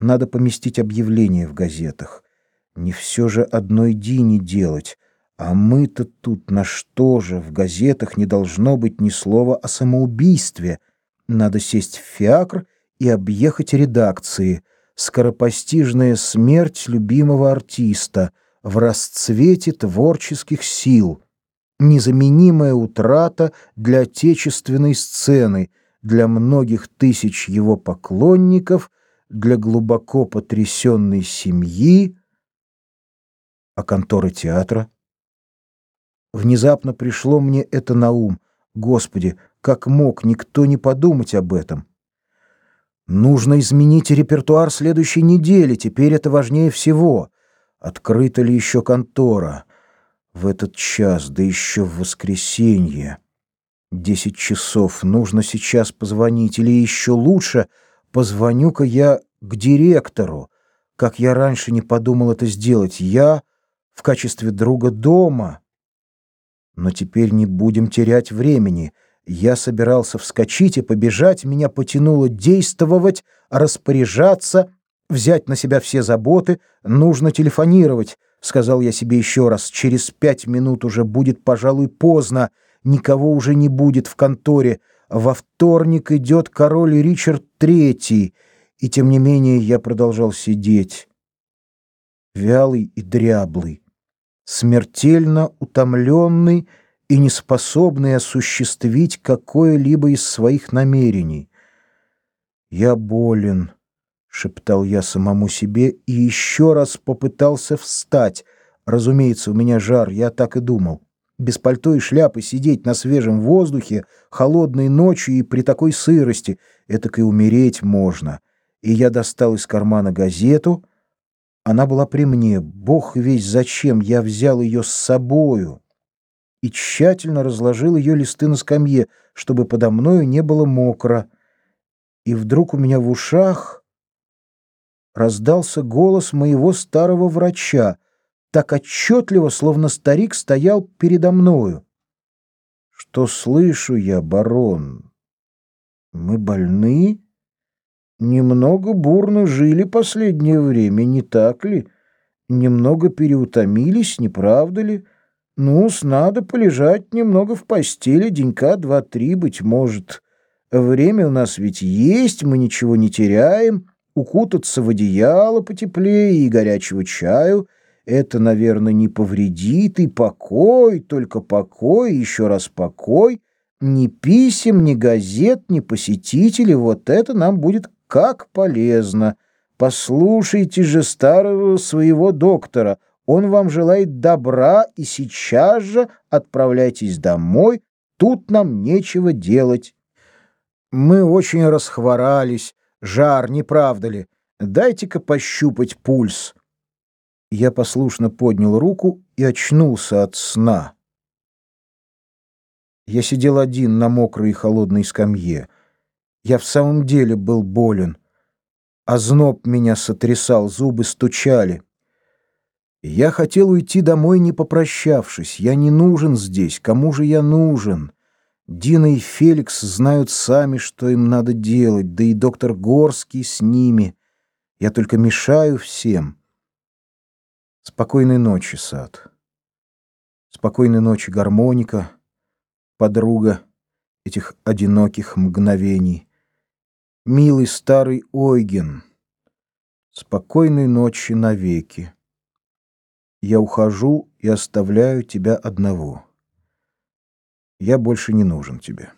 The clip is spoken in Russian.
Надо поместить объявление в газетах. Не все же одной Дине делать. А мы-то тут на что же? В газетах не должно быть ни слова о самоубийстве. Надо сесть в фиакр и объехать редакции. Скоропостижная смерть любимого артиста в расцвете творческих сил. Незаменимая утрата для отечественной сцены, для многих тысяч его поклонников, для глубоко потрясенной семьи, а конторы театра. Внезапно пришло мне это на ум. Господи, как мог никто не подумать об этом? Нужно изменить репертуар следующей недели, теперь это важнее всего. Открыта ли еще контора? В этот час, да еще в воскресенье. Десять часов, нужно сейчас позвонить, или еще лучше, позвоню-ка я к директору. Как я раньше не подумал это сделать, я в качестве друга дома. Но теперь не будем терять времени. Я собирался вскочить и побежать, меня потянуло действовать, распоряжаться, взять на себя все заботы, нужно телефонировать, сказал я себе еще раз. Через пять минут уже будет, пожалуй, поздно, никого уже не будет в конторе. Во вторник идет король Ричард Третий, и тем не менее я продолжал сидеть, вялый и дряблый смертельно утомленный и неспособный осуществить какое-либо из своих намерений. «Я болен», — шептал я самому себе и еще раз попытался встать. Разумеется, у меня жар, я так и думал. Без пальто и шляпы сидеть на свежем воздухе, холодной ночью и при такой сырости — это и умереть можно. И я достал из кармана газету — она была при мне, бог весь зачем, я взял ее с собою и тщательно разложил ее листы на скамье, чтобы подо мною не было мокро. И вдруг у меня в ушах раздался голос моего старого врача, так отчетливо, словно старик стоял передо мною. «Что слышу я, барон? Мы больны?» Немного бурно жили последнее время, не так ли? Немного переутомились, не правда ли? Ну-с, надо полежать немного в постели, денька два-три, быть может. Время у нас ведь есть, мы ничего не теряем. Укутаться в одеяло потеплее и горячего чаю — это, наверное, не повредит. И покой, только покой, еще раз покой. Ни писем, ни газет, ни посетителей — вот это нам будет как полезно! Послушайте же старого своего доктора. Он вам желает добра, и сейчас же отправляйтесь домой. Тут нам нечего делать. Мы очень расхворались. Жар, не правда ли? Дайте-ка пощупать пульс. Я послушно поднял руку и очнулся от сна. Я сидел один на мокрой и холодной скамье. Я в самом деле был болен. Озноб меня сотрясал, зубы стучали. Я хотел уйти домой, не попрощавшись. Я не нужен здесь. Кому же я нужен? Дина и Феликс знают сами, что им надо делать, да и доктор Горский с ними. Я только мешаю всем. Спокойной ночи, сад. Спокойной ночи, гармоника, подруга этих одиноких мгновений. Милый старый Ойген, спокойной ночи навеки. Я ухожу и оставляю тебя одного. Я больше не нужен тебе.